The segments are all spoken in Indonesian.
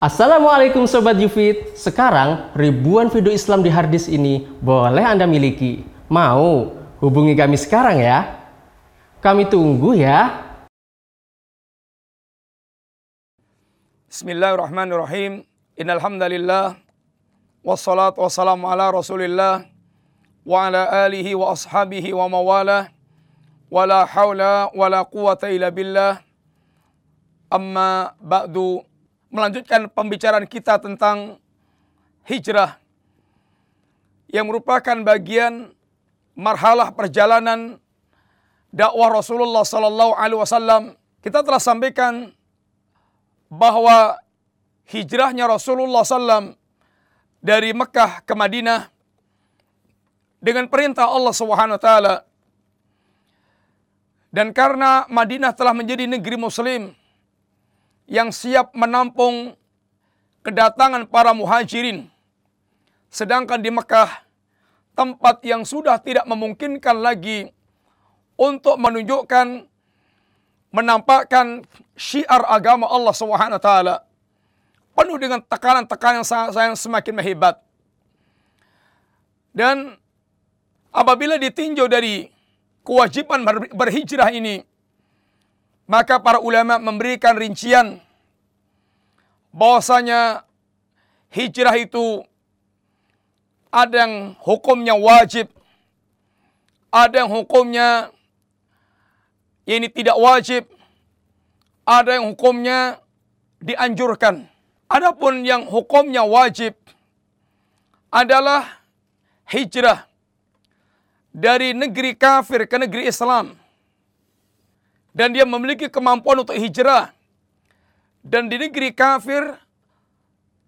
Assalamualaikum Sobat Yufit. Sekarang ribuan video Islam di harddisk ini boleh Anda miliki. Mau? Hubungi kami sekarang ya? Kami tunggu ya. Bismillahirrahmanirrahim. Innalhamdalillah. Wassalatu wassalamu ala rasulillah Wa ala alihi wa ashabihi wa mawalah Wa la hawla wa la quwata illa billah. Amma ba'du melanjutkan pembicaraan kita tentang hijrah yang merupakan bagian marhalah perjalanan dakwah Rasulullah sallallahu alaihi wasallam. Kita telah sampaikan bahwa hijrahnya Rasulullah sallam dari Mekah ke Madinah dengan perintah Allah Subhanahu wa taala. Dan karena Madinah telah menjadi negeri muslim, yang siap menampung kedatangan para muhajirin. Sedangkan di Mekah, tempat yang sudah tidak memungkinkan lagi untuk menunjukkan, menampakkan syiar agama Allah taala. Penuh dengan tekanan-tekanan yang semakin hebat. Dan apabila ditinjau dari kewajiban berhijrah ini, maka para ulama memberikan rincian bahwasanya hijrah itu ada yang hukumnya wajib, ada yang hukumnya ini tidak wajib, ada yang hukumnya dianjurkan. Adapun yang hukumnya wajib adalah hijrah dari negeri kafir ke negeri Islam dan dia memiliki kemampuan untuk hijrah dan di negeri kafir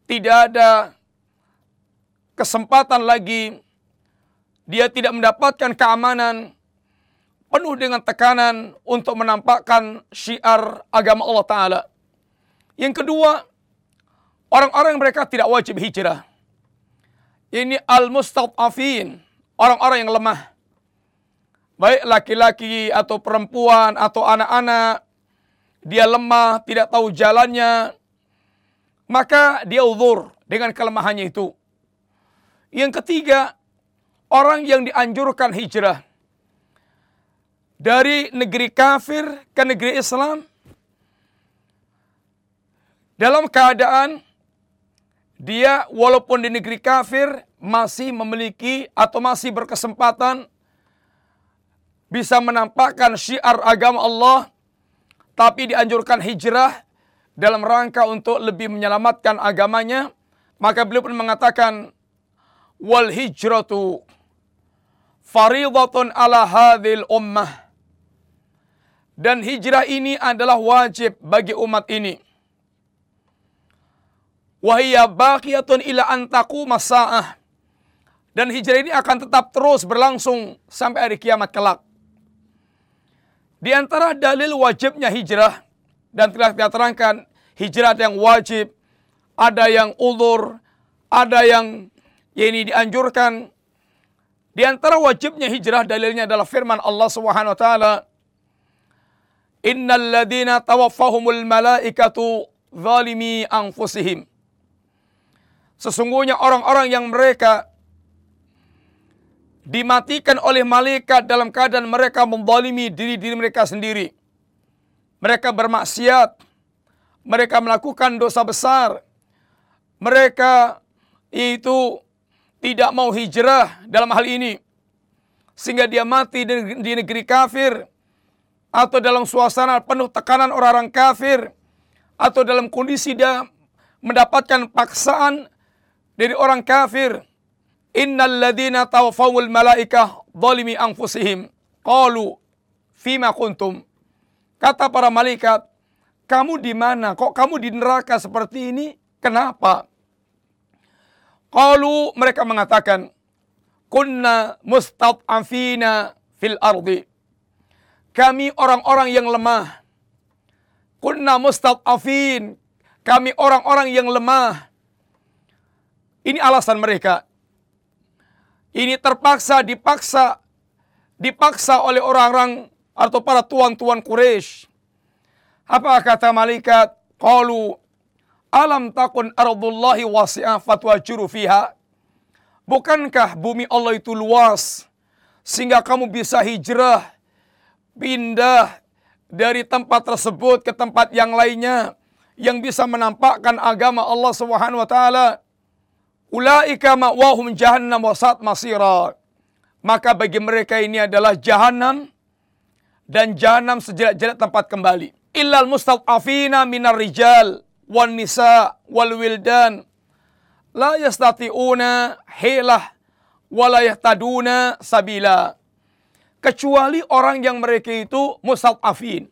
tidak ada kesempatan lagi dia tidak mendapatkan keamanan penuh dengan tekanan untuk menampakkan syiar agama Allah Ta'ala. Yang kedua, orang-orang mereka tidak wajib hijrah. Ini al-mustad'afin, orang-orang yang lemah baik laki-laki atau perempuan atau anak-anak, dia lemah, tidak tahu jalannya, maka dia uzur dengan kelemahannya itu. Yang ketiga, orang yang dianjurkan hijrah dari negeri kafir ke negeri Islam dalam keadaan dia walaupun di negeri kafir masih memiliki atau masih berkesempatan bisa menampakkan syiar agama Allah, tapi dianjurkan hijrah dalam rangka untuk lebih menyelamatkan agamanya, maka beliau pun mengatakan, wal hijratu faridatun ala hadhil ummah. Dan hijrah ini adalah wajib bagi umat ini. Wahiyya baqiyatun ila antaku masa'ah. Dan hijrah ini akan tetap terus berlangsung sampai hari kiamat kelak. Di antara dalil wajibnya hijrah dan telah kita terangkan hijrah yang wajib, ada yang ulur, ada yang ya ini dianjurkan. Di antara wajibnya hijrah dalilnya adalah firman Allah Subhanahu wa taala Innal ladina tawaffahumul malaikatu zalimi anfusihim. Sesungguhnya orang-orang yang mereka dimatikan oleh malaikat dalam keadaan mereka membalimi diri-diri mereka sendiri. Mereka bermaksiat, mereka melakukan dosa besar, mereka itu tidak mau hijrah dalam hal ini. Sehingga dia mati di negeri kafir, atau dalam suasana penuh tekanan orang-orang kafir, atau dalam kondisi dia mendapatkan paksaan dari orang kafir, Innal ladina tawfawul malaikah zalimi anfusihim. Qalu fima kuntum. Kata para malaikat, kamu di mana? Kok kamu di neraka seperti ini? Kenapa? Qalu mereka mengatakan, kunna mustad'afina fil ardi. Kami orang-orang yang lemah. Kunna mustad'afin. Kami orang-orang yang lemah. Ini alasan mereka ini terpaksa dipaksa dipaksa oleh orang-orang atau para tuan-tuan Quraisy. Apa kata malaikat? Qalu Alam takun ardullahi wasi'ah fatwajiru fiha. Bukankah bumi Allah itu luas sehingga kamu bisa hijrah, pindah dari tempat tersebut ke tempat yang lainnya yang bisa menampakkan agama Allah Subhanahu wa taala. Ulaika ma'wahum jahannam wasat masira. Maka bagi mereka ini adalah jahanam dan jahanam sejelek-jelek tempat kembali. Illal mustad'afina minar rijal wan nisa wal wildan la yastati'una hilah wala yahtaduna sabila kecuali orang yang mereka itu mustad'afin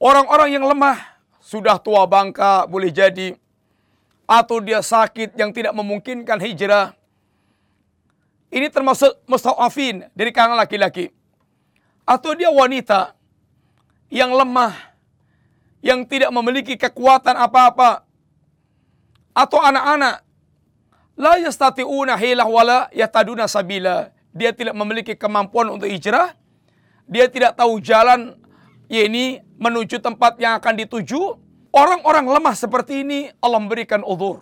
orang-orang yang lemah sudah tua bangka boleh jadi atau dia sakit yang tidak memungkinkan hijrah. Ini termasuk mustad'afin dari kalangan laki-laki. Atau dia wanita yang lemah yang tidak memiliki kekuatan apa-apa. Atau anak-anak. La yastati'una hilah wala yataduna sabila. Dia tidak memiliki kemampuan untuk hijrah. Dia tidak tahu jalan ini menuju tempat yang akan dituju orang-orang lemah seperti ini Allah memberikan uzur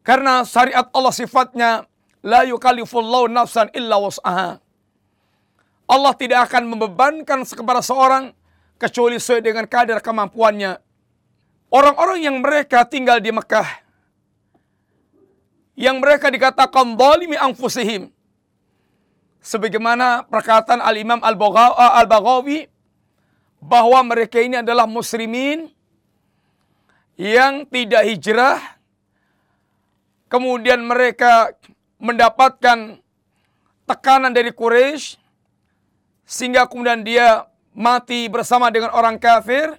karena syariat Allah sifatnya la yukallifullahu nafsan illa was'aha Allah tidak akan membebankan kepada seorang kecuali sesuai dengan kadar kemampuannya. Orang-orang yang mereka tinggal di Mekah, yang mereka dikatakan zalimi anfusihim, sebagaimana perkataan Al-Imam Al-Baghawi bahwa mereka ini adalah muslimin yang tidak hijrah, kemudian mereka mendapatkan tekanan dari Quraisy sehingga kemudian dia mati bersama dengan orang kafir,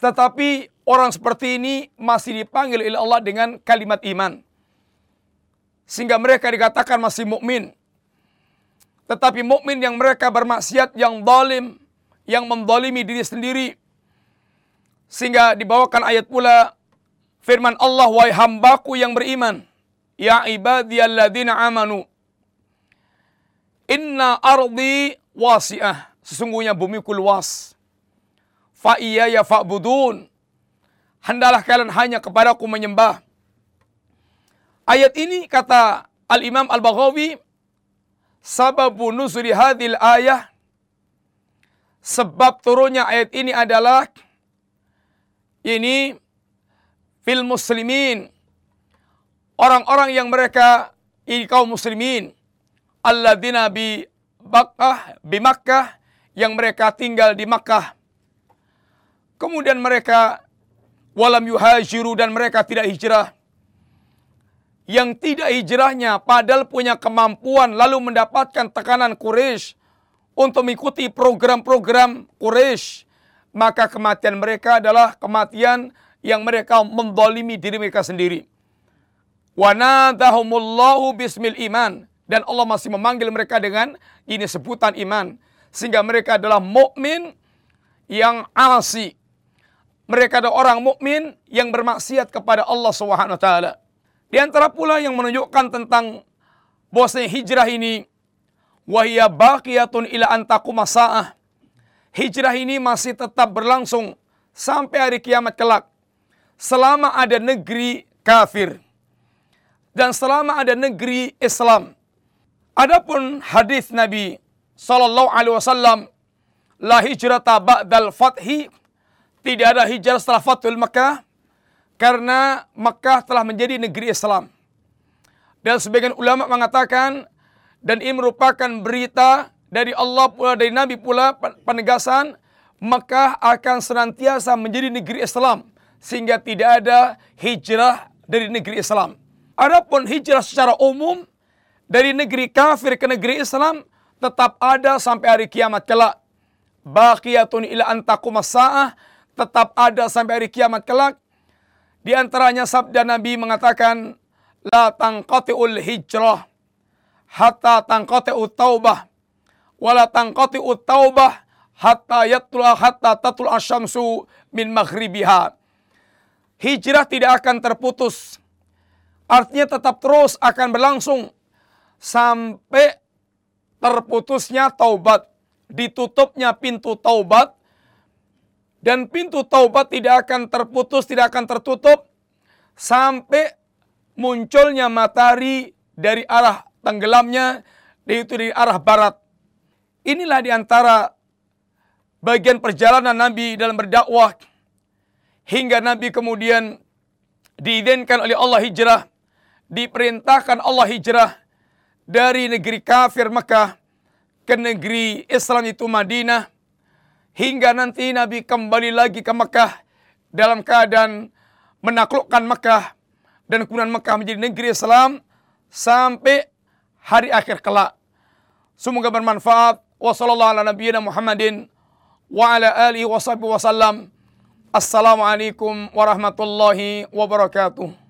tetapi orang seperti ini masih dipanggil oleh Allah dengan kalimat iman. Sehingga mereka dikatakan masih mukmin. Tetapi mukmin yang mereka bermaksiat, yang zalim, yang mendolimi diri sendiri. Sehingga dibawakan ayat pula firman Allah, Wahai hambaku yang beriman, Ya ibadiyalladzina amanu, Inna ardi wasi'ah Sesungguhnya bumiku luas. Fa iya ya fa'budun. Hendalah kalian hanya kepadaku menyembah. Ayat ini kata Al-Imam Al-Baghawi sababu nuzuli hadil ayah sebab turunnya ayat ini adalah ini fil muslimin orang-orang yang mereka ini kaum muslimin alladzina bi Makkah bi Makkah yang mereka tinggal di Makkah. Kemudian mereka walam yuhajiru dan mereka tidak hijrah. Yang tidak hijrahnya padahal punya kemampuan lalu mendapatkan tekanan Quraisy untuk mengikuti program-program Quraisy, maka kematian mereka adalah kematian yang mereka mendolimi diri mereka sendiri. Wanadahumullahu bismil iman dan Allah masih memanggil mereka dengan ini sebutan iman sehingga mereka adalah mukmin yang asi. Mereka adalah orang mukmin yang bermaksiat kepada Allah Subhanahu wa taala. Di antara pula yang menunjukkan tentang bahwasanya hijrah ini wahia baqiyatun ila antakum saah. Hijrah ini masih tetap berlangsung sampai hari kiamat kelak. Selama ada negeri kafir dan selama ada negeri Islam. Adapun hadis Nabi sallallahu alaihi wasallam la hijrata ba'dal fathi tidak ada hijrah setelah Fathul Makkah karena Makkah telah menjadi negeri Islam. Dan sebagian ulama mengatakan dan ini merupakan berita dari Allah pula dari Nabi pula penegasan Makkah akan senantiasa menjadi negeri Islam sehingga tidak ada hijrah dari negeri Islam. Adapun hijrah secara umum dari negeri kafir ke negeri Islam tetap ada sampai hari kiamat kelak. Baqiyatun ila antakum sa'ah tetap ada sampai hari kiamat kelak. Di antaranya sabda Nabi mengatakan la tanqati'ul hijrah hatta tanqati'ut taubah wala tanqati'ut taubah hatta yatla hatta tatul asyamsu min maghribiha. Hijrah tidak akan terputus. Artinya tetap terus akan berlangsung sampai terputusnya taubat, ditutupnya pintu taubat Dan pintu taubat tidak akan terputus, tidak akan tertutup sampai munculnya matahari dari arah tenggelamnya, yaitu dari arah barat. Inilah di antara bagian perjalanan Nabi dalam berdakwah hingga Nabi kemudian diizinkan oleh Allah hijrah, diperintahkan Allah hijrah dari negeri kafir Mekah ke negeri Islam itu Madinah hingga nanti Nabi kembali lagi ke Mekah dalam keadaan menaklukkan Mekah dan kemudian Mekah menjadi negeri Islam sampai hari akhir kelak. Semoga bermanfaat. Wassalamualaikum warahmatullahi wabarakatuh.